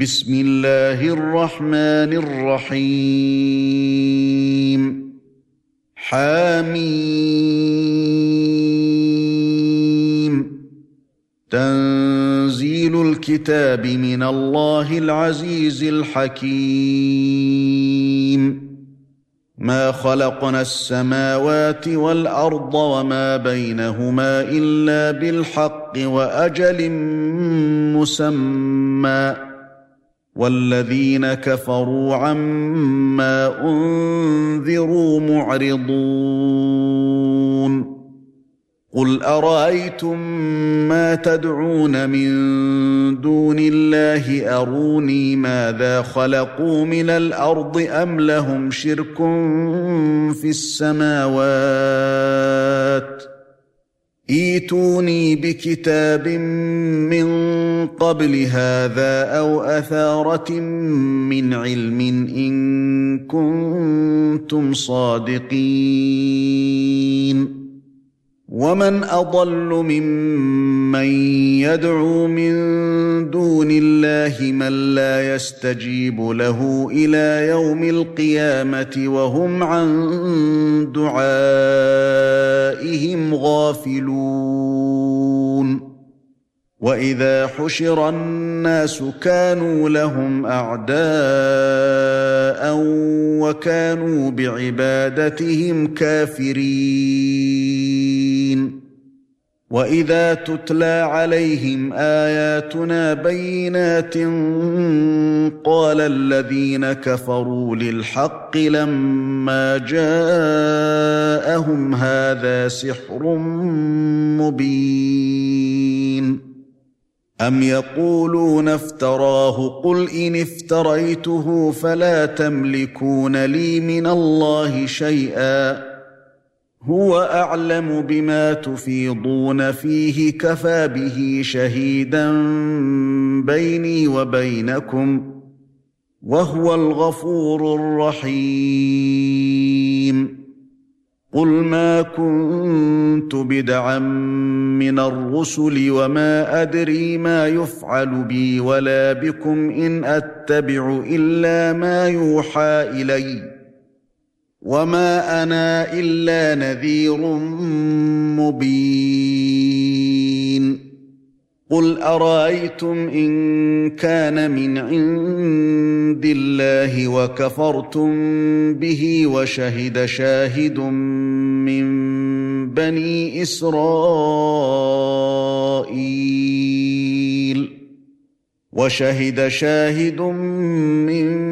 بسم الله الرحمن الرحيم. حميم. تنزيل الكتاب من الله العزيز الحكيم. ما خلقنا السماوات والأرض وما بينهما إلا بالحق وأجل مسمى. والذين كفروا عما أنذروا معرضون. قل أرأيتم ما تدعون من دون الله؟ أروني ماذا خلقوا من الأرض أم لهم شرك في السماوات؟ ايتوني بكتاب من قبل هذا أو أثارة من علم إن كنتم صادقين. ومن اضل ممن يدعو من دون الله من لا يستجيب له إلى يوم القيامه وهم عن دعائهم غافلون واذا حشر الناس كانوا لهم اعداء وكانوا بعبادتهم كافرين واذا تتلى عليهم اياتنا بينات قال الذين كفروا للحق لما جاءهم هذا سحر مبين ام يقولون افتراه قل ان افتريته فلا تملكون لي من الله شيئا هو أعلم بما تفيضون فيه كفى به شهيدا بيني وبينكم وهو الغفور الرحيم. قل ما كنت بدعا من الرسل وما أدري ما يفعل بي ولا بكم إن أتبع إلا ما يوحى اليّ. وما أنا الا نذير مبين قل ارايتم ان كان من عند الله وكفرتم به وشهد شاهد من بني اسرائيل وشهد شاهد من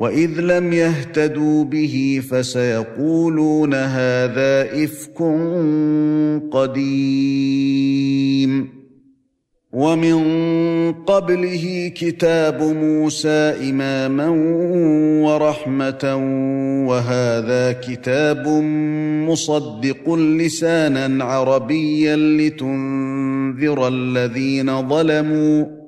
واذ لم يهتدوا به فسيقولون هذا افك قديم ومن قبله كتاب موسى اماما ورحمه وهذا كتاب مصدق لسانا عربيا لتنذر الذين ظلموا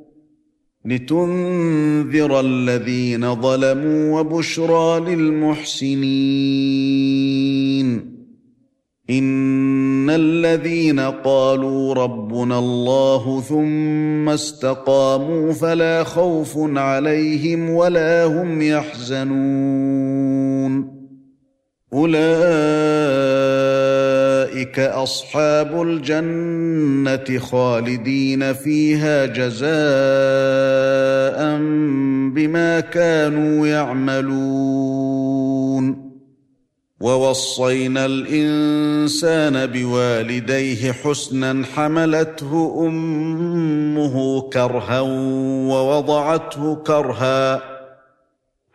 لتنذر الذين ظلموا وبشرى للمحسنين. إن الذين قالوا ربنا الله ثم استقاموا فلا خوف عليهم ولا هم يحزنون. أولئك أصحاب الجنة خالدين فيها جزاء بما كانوا يعملون. ووصينا الإنسان بوالديه حسنا حملته أمه كرها ووضعته كرها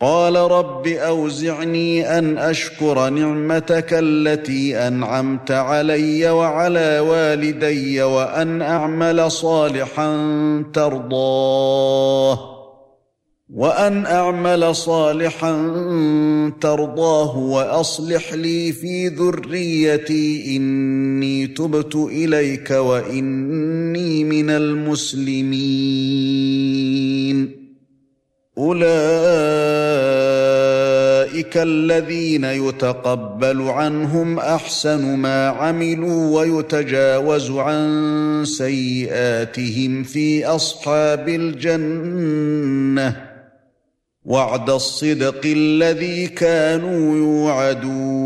قال رب أوزعني أن أشكر نعمتك التي أنعمت علي وعلى والدي وأن أعمل صالحا ترضاه وأن أعمل صالحا ترضاه وأصلح لي في ذريتي إني تبت إليك وإني من المسلمين أولئك الذين يتقبل عنهم أحسن ما عملوا ويتجاوز عن سيئاتهم في أصحاب الجنة. وعد الصدق الذي كانوا يوعدون.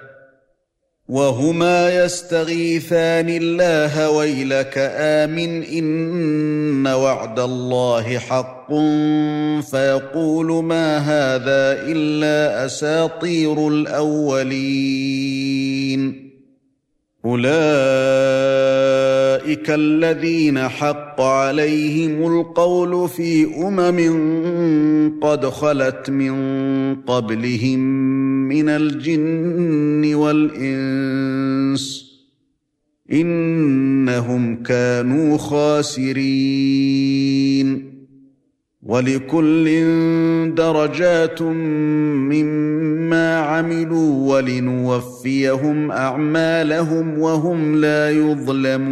وهما يستغيثان الله ويلك آمن إن وعد الله حق فيقول ما هذا إلا أساطير الأولين. أولئك الذين حق عليهم القول في أمم قد خلت من قبلهم من الجن والإنس إنهم كانوا خاسرين ولكل درجات مما عملوا ولنوفيهم أعمالهم وهم لا يظلمون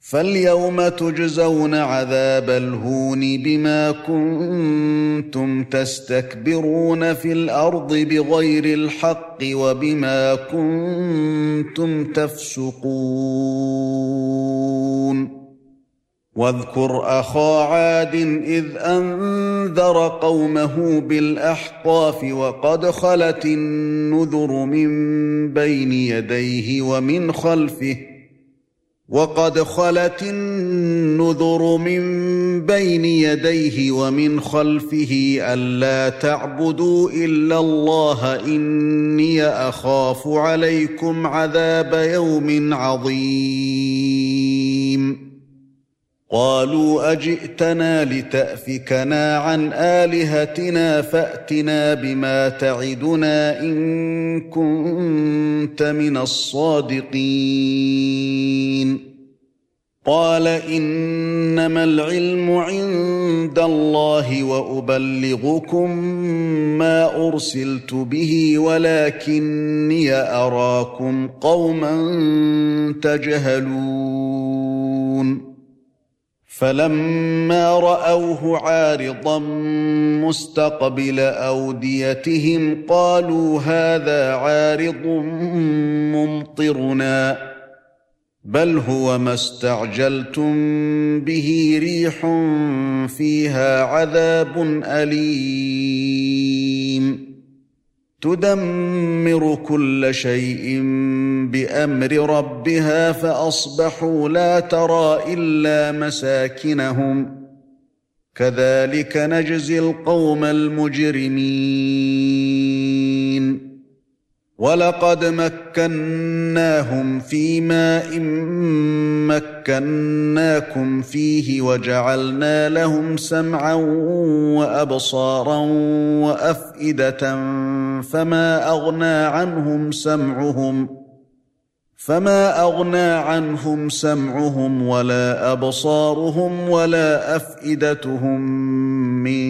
فاليوم تجزون عذاب الهون بما كنتم تستكبرون في الأرض بغير الحق وبما كنتم تفسقون. واذكر أخا عاد إذ أنذر قومه بالأحقاف وقد خلت النذر من بين يديه ومن خلفه وقد خلت النذر من بين يديه ومن خلفه ألا تعبدوا إلا الله إني أخاف عليكم عذاب يوم عظيم. قالوا أجئتنا لتأفكنا عن آلهتنا فأتنا بما تعدنا إن كنت من الصادقين. قال إنما العلم عند الله وأبلغكم ما أرسلت به ولكني أراكم قوما تجهلون. فلما رأوه عارضا مستقبل أوديتهم قالوا هذا عارض ممطرنا بل هو ما استعجلتم به ريح فيها عذاب أليم. تدمر كل شيء بأمر ربها فأصبحوا لا ترى إلا مساكنهم. كذلك نجزي القوم المجرمين. ولقد مكناهم في ماء مكناكم فيه وجعلنا لهم سمعا وابصارا وافئده فما اغنى عنهم سمعهم فما اغنى عنهم سمعهم ولا ابصارهم ولا افئدتهم من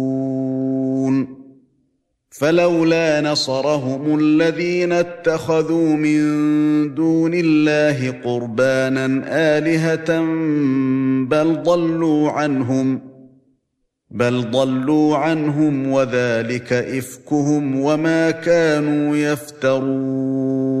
فلولا نصرهم الذين اتخذوا من دون الله قربانا آلهة بل ضلوا عنهم بل ضلوا عنهم وذلك إفكهم وما كانوا يفترون.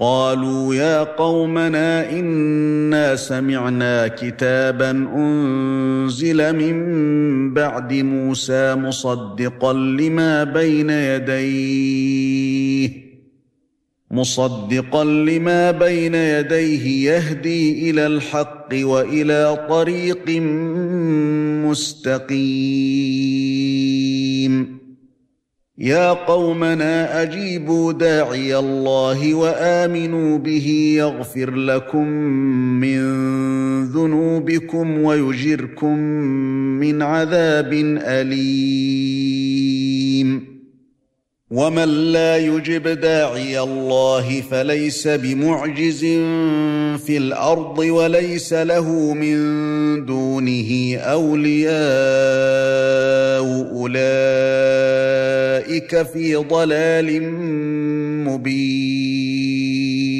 قالوا يا قومنا إنا سمعنا كتابا أنزل من بعد موسى مصدقا لما بين يديه مصدقا لما بين يديه يهدي إلى الحق وإلى طريق مستقيم. يا قومنا اجيبوا داعي الله وامنوا به يغفر لكم من ذنوبكم ويجركم من عذاب اليم ومن لا يجب داعي الله فليس بمعجز في الأرض وليس له من دونه اولياء اولئك في ضلال مبين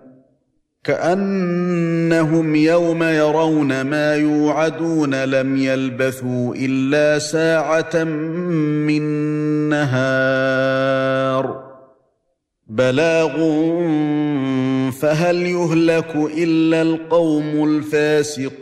كأنهم يوم يرون ما يوعدون لم يلبثوا إلا ساعة من نهار. بلاغ فهل يهلك إلا القوم الفاسقون؟